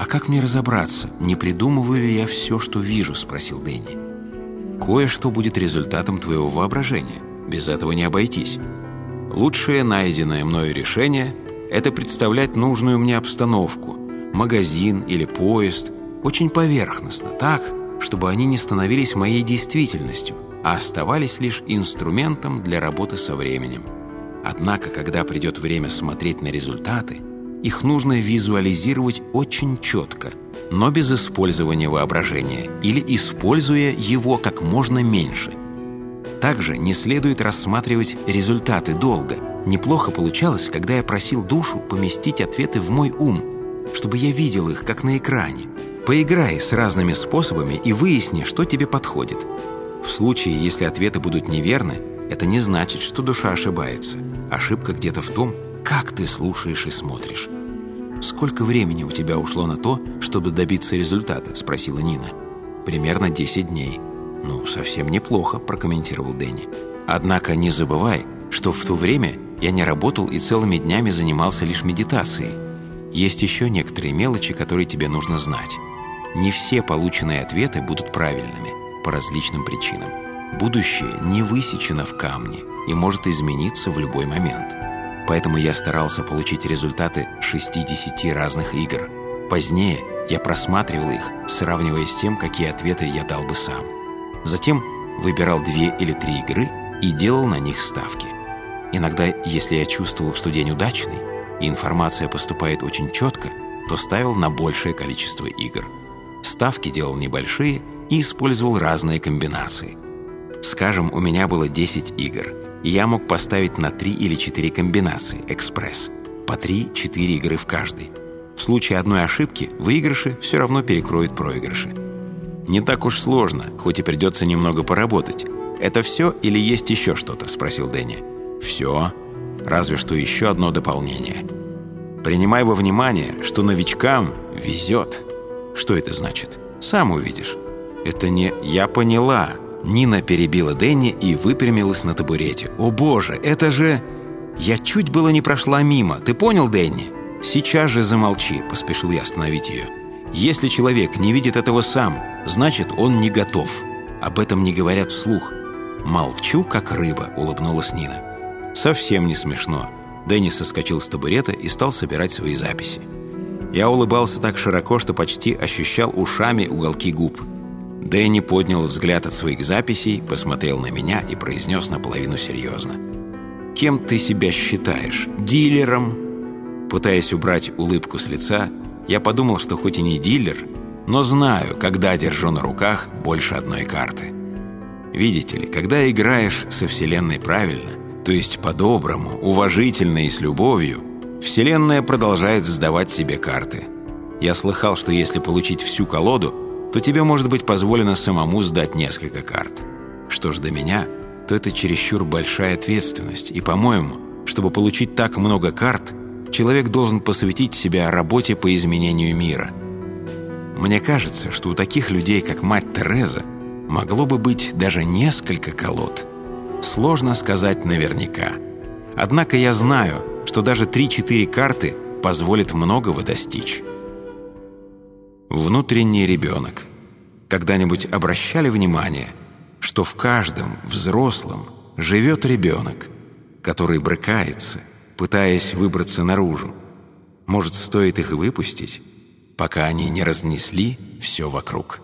«А как мне разобраться, не придумываю ли я все, что вижу?» – спросил Дэнни. «Кое-что будет результатом твоего воображения. Без этого не обойтись. Лучшее найденное мною решение – это представлять нужную мне обстановку, магазин или поезд, очень поверхностно, так, чтобы они не становились моей действительностью, а оставались лишь инструментом для работы со временем. Однако, когда придет время смотреть на результаты – их нужно визуализировать очень четко, но без использования воображения или используя его как можно меньше. Также не следует рассматривать результаты долго. Неплохо получалось, когда я просил душу поместить ответы в мой ум, чтобы я видел их, как на экране. Поиграй с разными способами и выясни, что тебе подходит. В случае, если ответы будут неверны, это не значит, что душа ошибается. Ошибка где-то в том, как ты слушаешь и смотришь. «Сколько времени у тебя ушло на то, чтобы добиться результата?» – спросила Нина. «Примерно 10 дней». «Ну, совсем неплохо», – прокомментировал Дэнни. «Однако не забывай, что в то время я не работал и целыми днями занимался лишь медитацией. Есть еще некоторые мелочи, которые тебе нужно знать. Не все полученные ответы будут правильными по различным причинам. Будущее не высечено в камне и может измениться в любой момент поэтому я старался получить результаты 60 разных игр. Позднее я просматривал их, сравнивая с тем, какие ответы я дал бы сам. Затем выбирал две или три игры и делал на них ставки. Иногда, если я чувствовал, что день удачный, и информация поступает очень четко, то ставил на большее количество игр. Ставки делал небольшие и использовал разные комбинации. Скажем, у меня было 10 игр – я мог поставить на 3 или 4 комбинации «Экспресс», по 3-4 игры в каждой. В случае одной ошибки выигрыши все равно перекроют проигрыши. «Не так уж сложно, хоть и придется немного поработать. Это все или есть еще что-то?» – спросил Дэнни. «Все. Разве что еще одно дополнение. Принимай во внимание, что новичкам везет. Что это значит? Сам увидишь. Это не «я поняла», Нина перебила Дэнни и выпрямилась на табурете. «О боже, это же...» «Я чуть было не прошла мимо. Ты понял, Дэнни?» «Сейчас же замолчи», — поспешил я остановить ее. «Если человек не видит этого сам, значит, он не готов. Об этом не говорят вслух». «Молчу, как рыба», — улыбнулась Нина. «Совсем не смешно». Дэнни соскочил с табурета и стал собирать свои записи. Я улыбался так широко, что почти ощущал ушами уголки губ. Дэнни поднял взгляд от своих записей, посмотрел на меня и произнес наполовину серьезно. «Кем ты себя считаешь? Дилером?» Пытаясь убрать улыбку с лица, я подумал, что хоть и не дилер, но знаю, когда держу на руках больше одной карты. Видите ли, когда играешь со Вселенной правильно, то есть по-доброму, уважительно и с любовью, Вселенная продолжает сдавать себе карты. Я слыхал, что если получить всю колоду, то тебе может быть позволено самому сдать несколько карт. Что ж до меня, то это чересчур большая ответственность, и, по-моему, чтобы получить так много карт, человек должен посвятить себя работе по изменению мира. Мне кажется, что у таких людей, как мать Тереза, могло бы быть даже несколько колод. Сложно сказать наверняка. Однако я знаю, что даже 3-4 карты позволят многого достичь. Внутренний ребенок. Когда-нибудь обращали внимание, что в каждом взрослом живет ребенок, который брыкается, пытаясь выбраться наружу. Может, стоит их выпустить, пока они не разнесли все вокруг.